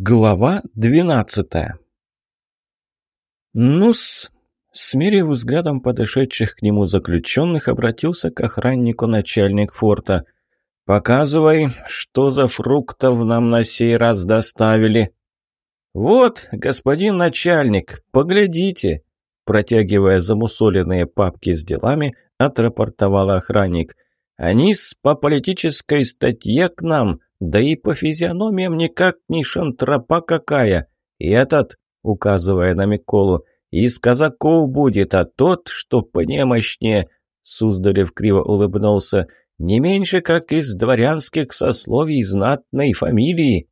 Глава двенадцатая Ну-с, смерив взглядом подошедших к нему заключенных, обратился к охраннику начальник форта. «Показывай, что за фруктов нам на сей раз доставили». «Вот, господин начальник, поглядите!» Протягивая замусоленные папки с делами, отрапортовал охранник. «Они по политической статье к нам...» Да и по физиономиям никак не шантропа какая. И этот, указывая на Миколу, из казаков будет, а тот, что понемощнее, Суздалев криво улыбнулся, не меньше, как из дворянских сословий знатной фамилии.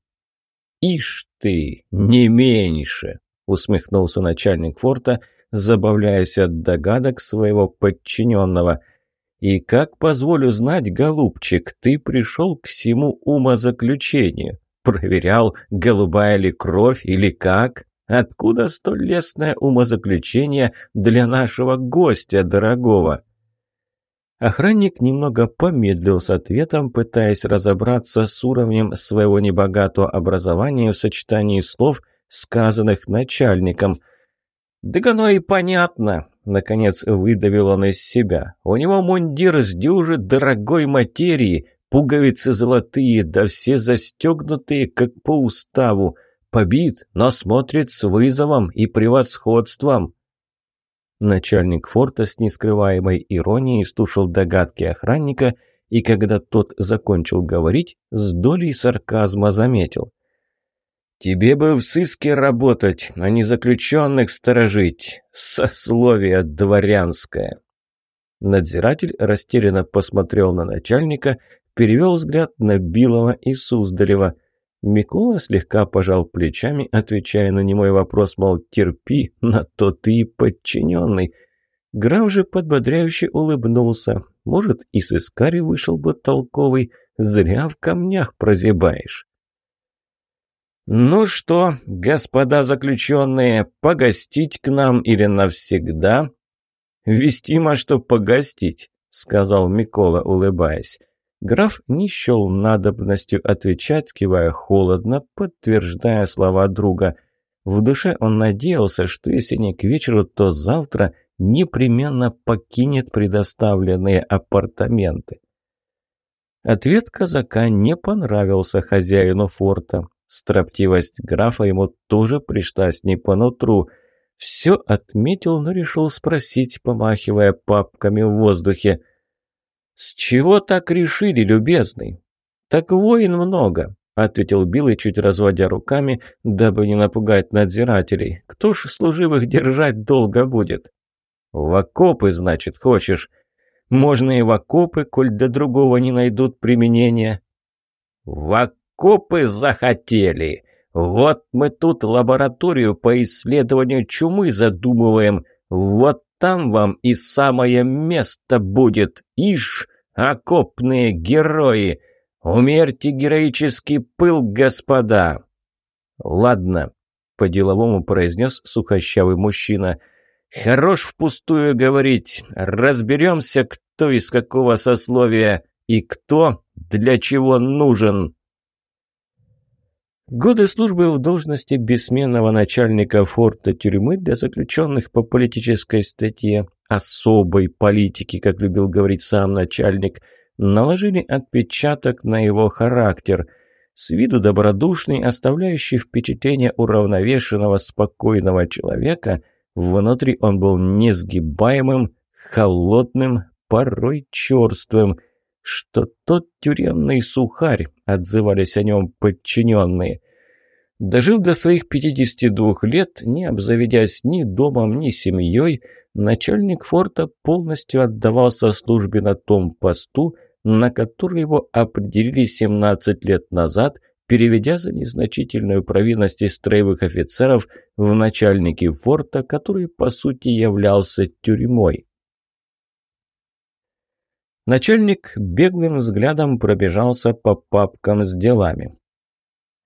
«Ишь ты, не меньше!» — усмехнулся начальник форта, забавляясь от догадок своего подчиненного — и как, позволю знать, голубчик, ты пришел к всему умозаключению? Проверял, голубая ли кровь или как? Откуда столь лестное умозаключение для нашего гостя дорогого?» Охранник немного помедлил с ответом, пытаясь разобраться с уровнем своего небогатого образования в сочетании слов, сказанных начальником. «Да оно и понятно. Наконец выдавил он из себя. У него мундир с дюжи дорогой материи, пуговицы золотые, да все застегнутые, как по уставу. Побит, но смотрит с вызовом и превосходством. Начальник форта с нескрываемой иронией слушал догадки охранника, и когда тот закончил говорить, с долей сарказма заметил. «Тебе бы в сыске работать, а не заключенных сторожить. Сословие дворянское». Надзиратель растерянно посмотрел на начальника, перевел взгляд на Билова и Суздарева. Микола слегка пожал плечами, отвечая на немой вопрос, мол, терпи, на то ты и подчиненный. Граф же подбодряюще улыбнулся. Может, и с Искари вышел бы толковый, зря в камнях прозябаешь. «Ну что, господа заключенные, погостить к нам или навсегда?» «Вестимо, что погостить», — сказал Микола, улыбаясь. Граф не счел надобностью отвечать, кивая холодно, подтверждая слова друга. В душе он надеялся, что если не к вечеру, то завтра непременно покинет предоставленные апартаменты. Ответ казака не понравился хозяину форта. Строптивость графа ему тоже пришлась не по нутру. Все отметил, но решил спросить, помахивая папками в воздухе. «С чего так решили, любезный?» «Так воин много», — ответил Билый, чуть разводя руками, дабы не напугать надзирателей. «Кто ж служивых держать долго будет?» «В окопы, значит, хочешь?» «Можно и в окопы, коль до другого не найдут применения». «В копы захотели. Вот мы тут лабораторию по исследованию чумы задумываем. Вот там вам и самое место будет. Ишь, окопные герои! Умерьте героический пыл, господа!» «Ладно», — по-деловому произнес сухощавый мужчина. «Хорош впустую говорить. Разберемся, кто из какого сословия и кто для чего нужен». Годы службы в должности бессменного начальника форта тюрьмы для заключенных по политической статье особой политики, как любил говорить сам начальник, наложили отпечаток на его характер. С виду добродушный, оставляющий впечатление уравновешенного, спокойного человека, внутри он был несгибаемым, холодным, порой черствым – что тот тюремный сухарь, отзывались о нем подчиненные. Дожил до своих 52 лет, не обзаведясь ни домом, ни семьей, начальник форта полностью отдавался службе на том посту, на который его определили 17 лет назад, переведя за незначительную провинность из строевых офицеров в начальники форта, который по сути являлся тюрьмой. Начальник беглым взглядом пробежался по папкам с делами.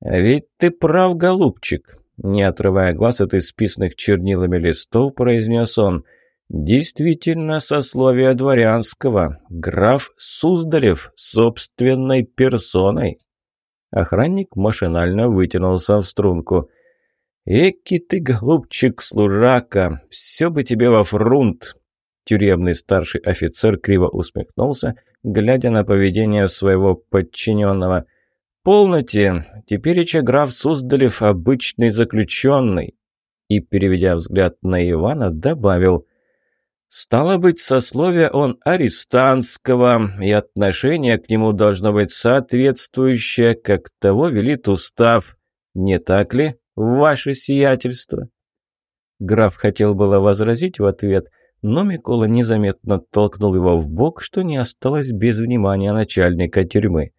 «Ведь ты прав, голубчик», — не отрывая глаз от исписанных чернилами листов, произнес он. «Действительно, сословие дворянского. Граф Суздалев собственной персоной». Охранник машинально вытянулся в струнку. «Эки ты, голубчик, служака, все бы тебе во фрунт!» Тюремный старший офицер криво усмехнулся, глядя на поведение своего подчиненного. «Полноте! Теперь и граф Суздалев обычный заключенный!» И, переведя взгляд на Ивана, добавил «Стало быть, сословие он арестантского, и отношение к нему должно быть соответствующее, как того велит устав. Не так ли?» ваше сиятельство!» Граф хотел было возразить в ответ, но Микола незаметно толкнул его в бок, что не осталось без внимания начальника тюрьмы.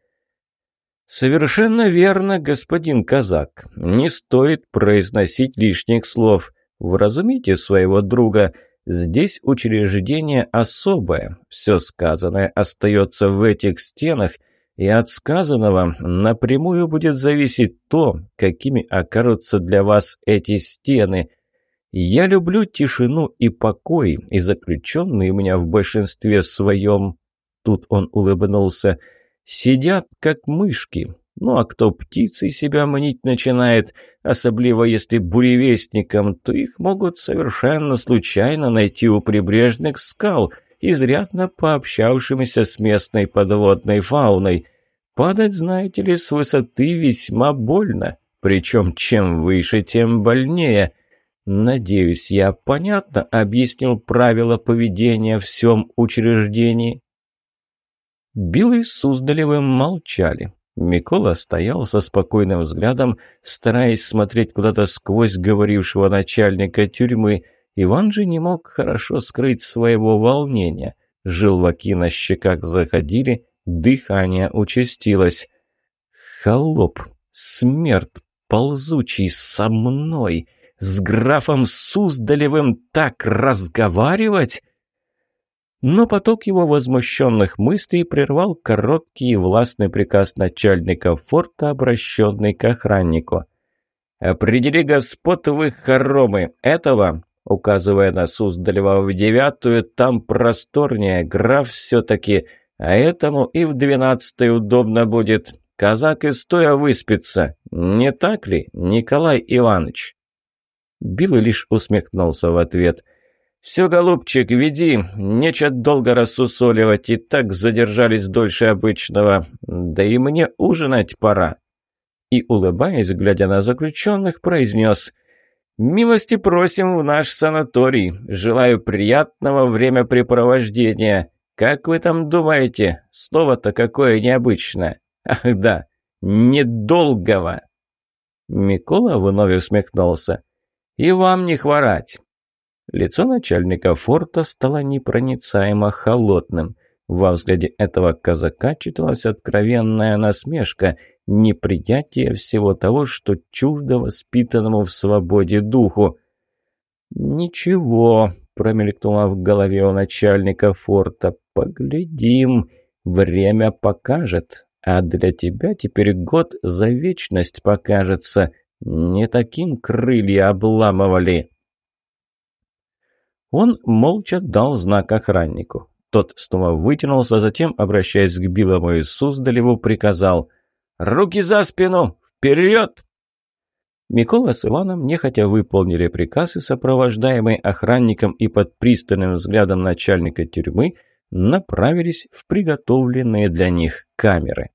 «Совершенно верно, господин казак. Не стоит произносить лишних слов. Вразумите своего друга. Здесь учреждение особое. Все сказанное остается в этих стенах – и от сказанного напрямую будет зависеть то, какими окажутся для вас эти стены. Я люблю тишину и покой, и заключенные у меня в большинстве своем, тут он улыбнулся, сидят как мышки. Ну а кто птицей себя манить начинает, особливо если буревестником, то их могут совершенно случайно найти у прибрежных скал – изрядно пообщавшимися с местной подводной фауной. Падать, знаете ли, с высоты весьма больно, причем чем выше, тем больнее. Надеюсь, я понятно объяснил правила поведения в всем учреждении. Билл и Суздалевым молчали. Микола стоял со спокойным взглядом, стараясь смотреть куда-то сквозь говорившего начальника тюрьмы. Иван же не мог хорошо скрыть своего волнения. Желваки на щеках заходили, Дыхание участилось. «Холоп! Смерть! Ползучий со мной! С графом Суздалевым так разговаривать?» Но поток его возмущенных мыслей прервал короткий и властный приказ начальника форта, обращенный к охраннику. «Определи господ в их хоромы. Этого, указывая на Суздалева в девятую, там просторнее, граф все-таки а этому и в двенадцатой удобно будет. Казак и стоя выспится. Не так ли, Николай Иванович?» Билл лишь усмехнулся в ответ. «Все, голубчик, веди. Нечего долго рассусоливать, и так задержались дольше обычного. Да и мне ужинать пора». И, улыбаясь, глядя на заключенных, произнес «Милости просим в наш санаторий. Желаю приятного времяпрепровождения. «Как вы там думаете? Слово-то какое необычное. Ах да, недолгого!» Микола вновь усмехнулся. «И вам не хворать!» Лицо начальника форта стало непроницаемо холодным. Во взгляде этого казака читалась откровенная насмешка, неприятие всего того, что чуждо воспитанному в свободе духу. «Ничего», — промелькнуло в голове у начальника форта, Поглядим, время покажет. А для тебя теперь год за вечность покажется. Не таким крылья обламывали. Он молча дал знак охраннику. Тот снова вытянулся, затем, обращаясь к Билому и Суздалеву, приказал «Руки за спину! Вперед!» Микола с Иваном нехотя выполнили приказ и, сопровождаемый охранником и под пристальным взглядом начальника тюрьмы, направились в приготовленные для них камеры.